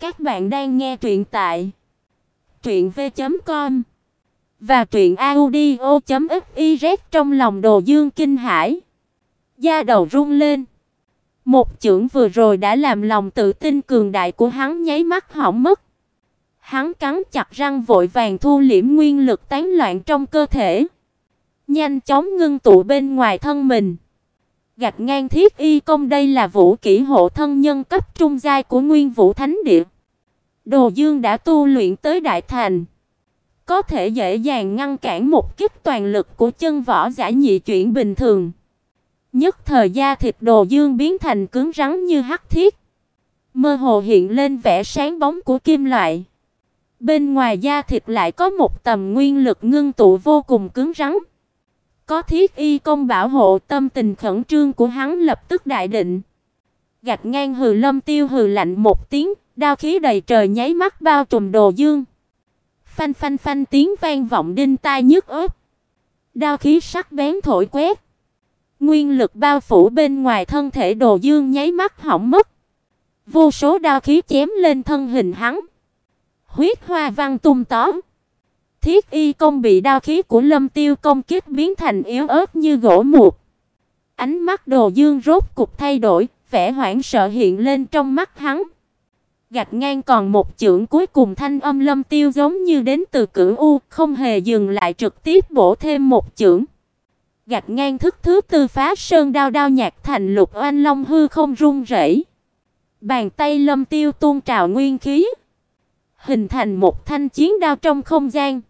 Các bạn đang nghe truyện tại truyện v.com và truyện audio.fiz trong lòng Đồ Dương kinh hãi, da đầu run lên. Một chưởng vừa rồi đã làm lòng tự tin cường đại của hắn nháy mắt hỏng mất. Hắn cắn chặt răng vội vàng thu liễm nguyên lực tán loạn trong cơ thể, nhanh chóng ngưng tụ bên ngoài thân mình. Gạch ngang thiết y công đây là vũ kỹ hộ thân nhân cấp trung giai của Nguyên Vũ Thánh Địa. Đồ Dương đã tu luyện tới đại thành, có thể dễ dàng ngăn cản một kích toàn lực của chân võ giả nhị chuyển bình thường. Nhất thời da thịt Đồ Dương biến thành cứng rắn như hắc thiết, mơ hồ hiện lên vẻ sáng bóng của kim loại. Bên ngoài da thịt lại có một tầm nguyên lực ngưng tụ vô cùng cứng rắn. Có thiết y công bảo hộ, tâm tình khẩn trương của hắn lập tức đại định. Gạch ngang hừ Lâm Tiêu hừ lạnh một tiếng, đao khí đầy trời nháy mắt bao trùm Đồ Dương. Phanh phanh phanh tiếng vang vọng đinh tai nhức ớt Đao khí sắc bén thổi quét. Nguyên lực bao phủ bên ngoài thân thể Đồ Dương nháy mắt hỏng mất. Vô số đao khí chém lên thân hình hắn. Huyết hoa văng tung tóm. Thiết y công bị đao khí của Lâm Tiêu công kích biến thành yếu ớt như gỗ mục. Ánh mắt Đồ Dương rốt cục thay đổi, vẻ hoảng sợ hiện lên trong mắt hắn. Gạch ngang còn một chưởng cuối cùng thanh âm Lâm Tiêu giống như đến từ cửu u, không hề dừng lại trực tiếp bổ thêm một chưởng. Gạch ngang thức thứ tư phá sơn đao đao nhạc thành lục oanh long hư không rung rẩy. Bàn tay Lâm Tiêu tuôn trào nguyên khí, hình thành một thanh chiến đao trong không gian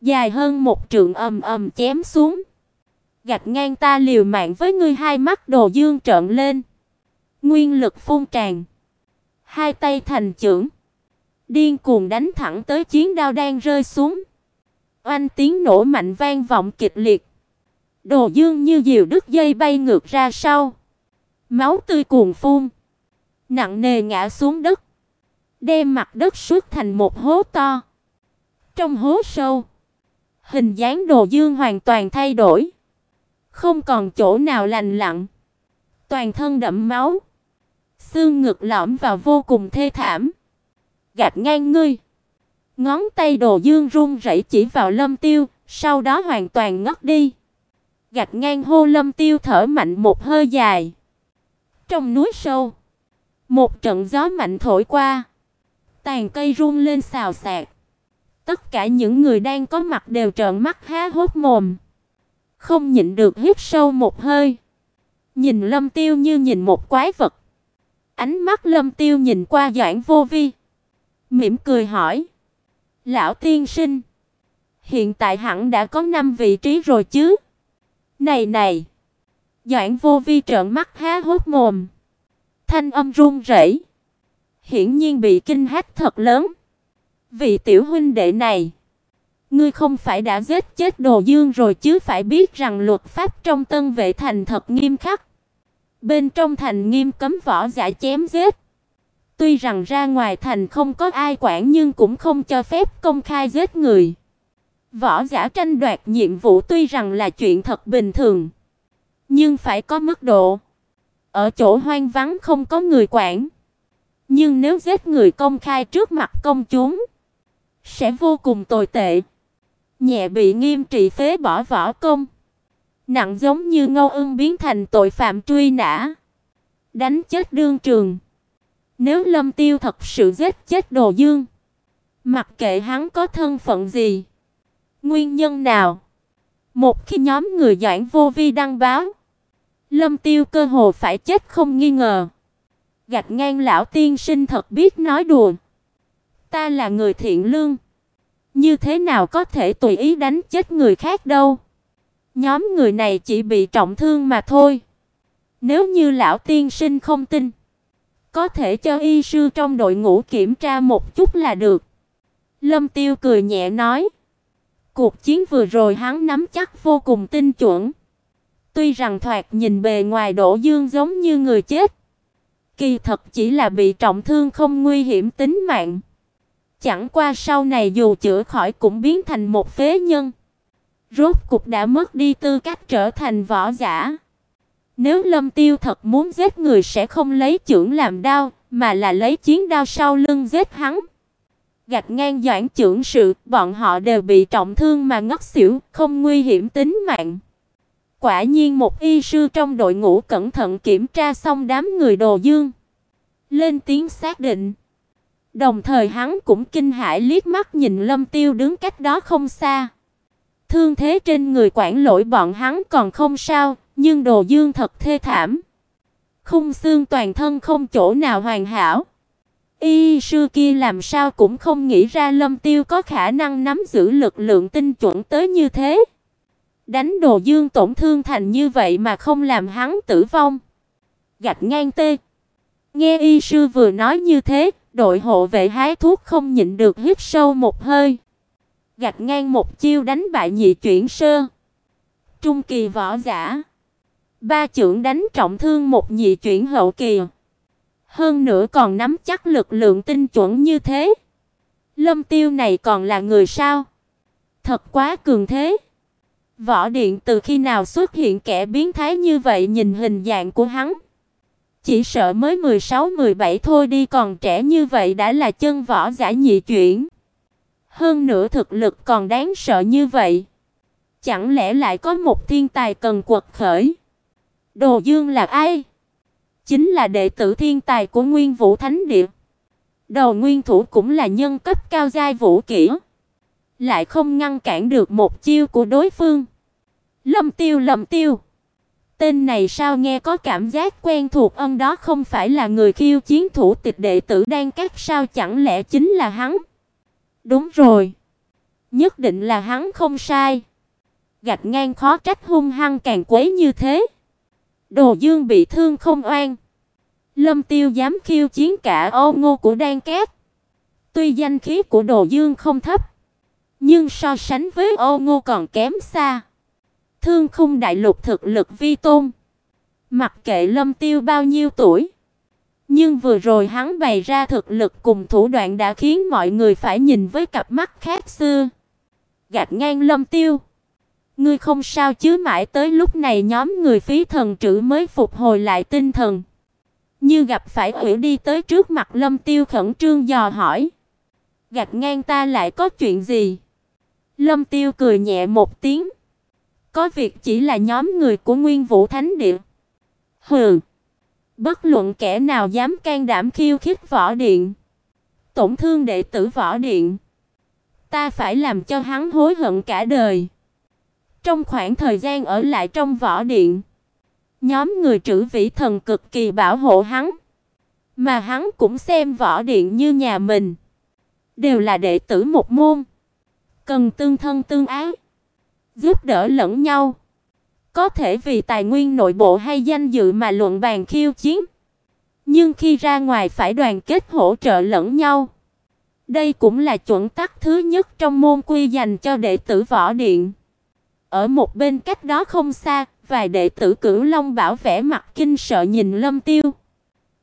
dài hơn một trượng ầm ầm chém xuống. Gạch ngang ta liều mạng với ngươi hai mắt Đồ Dương trợn lên. Nguyên lực phun tràn, hai tay thành chưởng, điên cuồng đánh thẳng tới chiến đao đang rơi xuống. Oanh tiếng nổ mạnh vang vọng kịch liệt. Đồ Dương như diều đứt dây bay ngược ra sau. Máu tươi cuồn phun, nặng nề ngã xuống đất, đem mặt đất suốt thành một hố to. Trong hố sâu, Hình dáng Đồ Dương hoàn toàn thay đổi, không còn chỗ nào lành lặn, toàn thân đẫm máu, xương ngực lõm vào vô cùng thê thảm. Gạt ngang ngươi. Ngón tay Đồ Dương run rẩy chỉ vào Lâm Tiêu, sau đó hoàn toàn ngất đi. Gạt ngang hô Lâm Tiêu thở mạnh một hơi dài. Trong núi sâu, một trận gió mạnh thổi qua, tàn cây rung lên xào xạc. Tất cả những người đang có mặt đều trợn mắt há hốc mồm, không nhịn được hít sâu một hơi. Nhìn Lâm Tiêu như nhìn một quái vật. Ánh mắt Lâm Tiêu nhìn qua Doãn Vô Vi, mỉm cười hỏi: "Lão tiên sinh, hiện tại hẳn đã có năm vị trí rồi chứ?" "Này này." Doãn Vô Vi trợn mắt há hốc mồm, thanh âm run rẩy, hiển nhiên bị kinh hách thật lớn. Vị tiểu huynh đệ này, ngươi không phải đã giết chết Đồ Dương rồi chứ phải biết rằng luật pháp trong Tân Vệ thành thật nghiêm khắc. Bên trong thành nghiêm cấm võ giả chém giết. Tuy rằng ra ngoài thành không có ai quản nhưng cũng không cho phép công khai giết người. Võ giả tranh đoạt nhiệm vụ tuy rằng là chuyện thật bình thường, nhưng phải có mức độ. Ở chỗ hoang vắng không có người quản, nhưng nếu giết người công khai trước mặt công chúng, sẽ vô cùng tồi tệ. Nhẹ bị nghiêm trị phế bỏ võ công, nặng giống như Ngô Ưng biến thành tội phạm truy nã, đánh chết đương trường. Nếu Lâm Tiêu thật sự giết chết Đồ Dương, mặc kệ hắn có thân phận gì, nguyên nhân nào, một khi nhóm người Doãn Vô Vi đăng báo, Lâm Tiêu cơ hồ phải chết không nghi ngờ. Gạch ngang lão tiên sinh thật biết nói đùa. Ta là người thiện lương, như thế nào có thể tùy ý đánh chết người khác đâu? Nhóm người này chỉ bị trọng thương mà thôi. Nếu như lão tiên sinh không tin, có thể cho y sư trong đội ngũ kiểm tra một chút là được. Lâm Tiêu cười nhẹ nói, cuộc chiến vừa rồi hắn nắm chắc vô cùng tin chuẩn. Tuy rằng thoạt nhìn bề ngoài Đỗ Dương giống như người chết, kỳ thật chỉ là bị trọng thương không nguy hiểm tính mạng. Chẳng qua sau này dù chữa khỏi cũng biến thành một phế nhân. Rốt cục đã mất đi tư cách trở thành võ giả. Nếu Lâm Tiêu thật muốn giết người sẽ không lấy chưởng làm đao, mà là lấy chiến đao sau lưng giết hắn. Gạch ngang Doãn trưởng sự, bọn họ đều bị trọng thương mà ngất xỉu, không nguy hiểm tính mạng. Quả nhiên một y sư trong đội ngũ cẩn thận kiểm tra xong đám người Đồ Dương, lên tiếng xác định. Đồng thời hắn cũng kinh hãi liếc mắt nhìn Lâm Tiêu đứng cách đó không xa. Thương thế trên người quản lỗi bọn hắn còn không sao, nhưng Đồ Dương thật thê thảm. Khung xương toàn thân không chỗ nào hoàn hảo. Y sư kia làm sao cũng không nghĩ ra Lâm Tiêu có khả năng nắm giữ lực lượng tinh chuẩn tới như thế. Đánh Đồ Dương tổn thương thành như vậy mà không làm hắn tử vong. Gạch ngang tê. Nghe y sư vừa nói như thế, đội hộ vệ hái thuốc không nhịn được hít sâu một hơi. gạt ngang một chiêu đánh bại nhị chuyển sơ. Trung kỳ võ giả. Ba trưởng đánh trọng thương một nhị chuyển hậu kỳ. Hơn nữa còn nắm chắc lực lượng tinh chuẩn như thế. Lâm Tiêu này còn là người sao? Thật quá cường thế. Võ Điện từ khi nào xuất hiện kẻ biến thái như vậy nhìn hình dạng của hắn. Chỉ sợ mới 16-17 thôi đi còn trẻ như vậy đã là chân võ giả nhị chuyển. Hơn nữa thực lực còn đáng sợ như vậy. Chẳng lẽ lại có một thiên tài cần quật khởi? Đồ Dương là ai? Chính là đệ tử thiên tài của Nguyên Vũ Thánh Địa. Đầu nguyên thủ cũng là nhân cấp cao giai vũ kỹ, lại không ngăn cản được một chiêu của đối phương. Lâm Tiêu, Lâm Tiêu. Tên này sao nghe có cảm giác quen thuộc, Ông đó không phải là người khiêu chiến thủ tịch đệ tử đang cắt sao chẳng lẽ chính là hắn? Đúng rồi. Nhất định là hắn không sai. Gạch ngang khó trách hung hăng càng quấy như thế. Đồ Dương bị thương không oan. Lâm Tiêu dám khiêu chiến cả ô Ngô của Đan Cát. Tuy danh khí của Đồ Dương không thấp, nhưng so sánh với ô Ngô còn kém xa. Thương khung đại lục thực lực vi tôn. Mặc kệ Lâm Tiêu bao nhiêu tuổi, nhưng vừa rồi hắn bày ra thực lực cùng thủ đoạn đã khiến mọi người phải nhìn với cặp mắt khác xưa. Gạt ngang Lâm Tiêu. Ngươi không sao chứ mãi tới lúc này nhóm người phí thần trữ mới phục hồi lại tinh thần. Như gặp phải ủy đi tới trước mặt Lâm Tiêu khẩn trương dò hỏi. Gạt ngang ta lại có chuyện gì? Lâm Tiêu cười nhẹ một tiếng. Có việc chỉ là nhóm người của Nguyên Vũ Thánh điện Hừ. Bất luận kẻ nào dám can đảm khiêu khích võ điện, tổn thương đệ tử võ điện, ta phải làm cho hắn hối hận cả đời. Trong khoảng thời gian ở lại trong võ điện, nhóm người trữ vĩ thần cực kỳ bảo hộ hắn, mà hắn cũng xem võ điện như nhà mình, đều là đệ tử một môn, cần tương thân tương ái, giúp đỡ lẫn nhau. Có thể vì tài nguyên nội bộ hay danh dự mà luận bàn khiêu chiến, nhưng khi ra ngoài phải đoàn kết hỗ trợ lẫn nhau. Đây cũng là chuẩn tắc thứ nhất trong môn quy dành cho đệ tử võ điện. Ở một bên cách đó không xa, vài đệ tử Cửu Long bảo vẻ mặt kinh sợ nhìn Lâm Tiêu.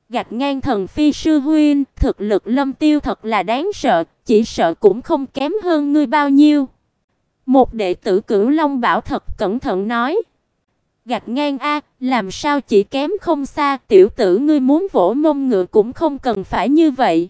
Gạch ngang thần phi sư huynh, thực lực Lâm Tiêu thật là đáng sợ, chỉ sợ cũng không kém hơn ngươi bao nhiêu. Một đệ tử Cửu Long bảo thật cẩn thận nói. gạt ngang a, làm sao chỉ kém không xa, tiểu tử ngươi muốn vỗ mông ngựa cũng không cần phải như vậy.